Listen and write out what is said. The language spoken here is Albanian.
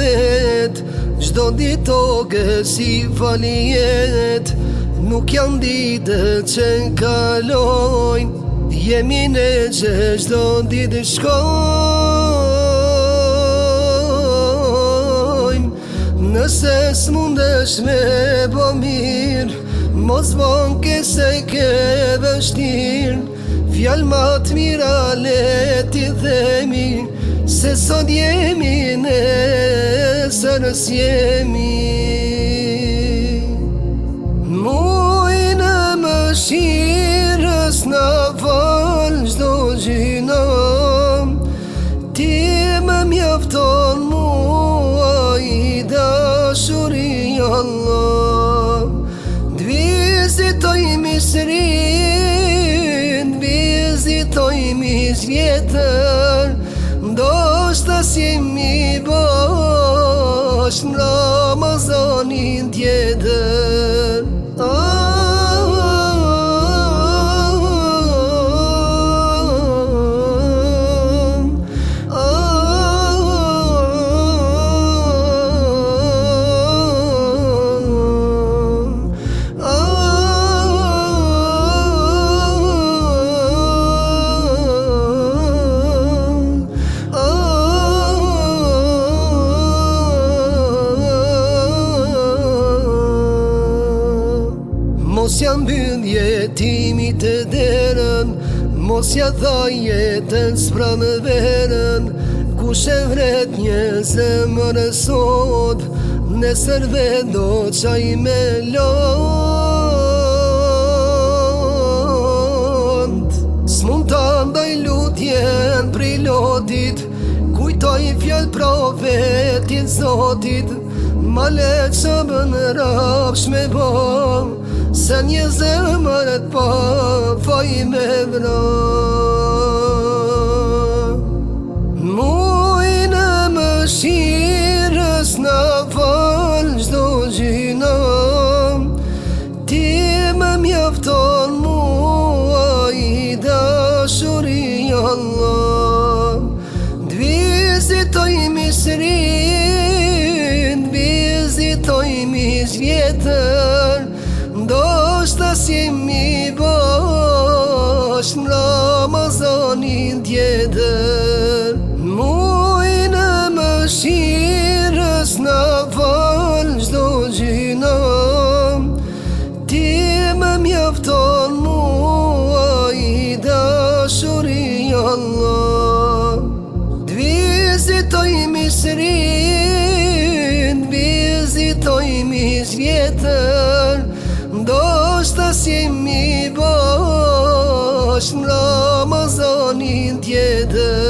vet Gjdo dito gësi faljet Nuk janë ditë që kalojnë Jemi në që gjdo ditë shkojnë Nëse s'mundesh me bo mirë Mos vonë kese ke vështirë Fjallë ma të mirë ale ti themi Se sot jemi në zërës jemi Mojnë më shirës në falë gjdo gjinam Ti më mjafton mua i dashuri Allah Dvizitoj misrin, dvizitoj misjetër Ndo shtë si mi bërë Ashtë në Ramazanin tjede mbyll jetimi të derën Mos ja dha jetën s'pra në më verën Ku shë vret një më rësot Nesër sërve do qaj me lënd Së të ndaj lutjen pri lotit Kujtoj fjall profetit zotit Ma le që më në rapsh me bëmë se një zëmërët po fa i me vrëm Muj në më shirës në falë shdo gjinëm Ti më mjëfton mua i dashuri i allëm Dvizit ojmë i srinë, dvizit ojmë është në Ramazanin djedër Mojnë më shirës në falë gjdo gjina Ti më mjefton mua i dashuri Allah Vizitoj misrin, vizitoj misrjetër është në Ramazanin tjetër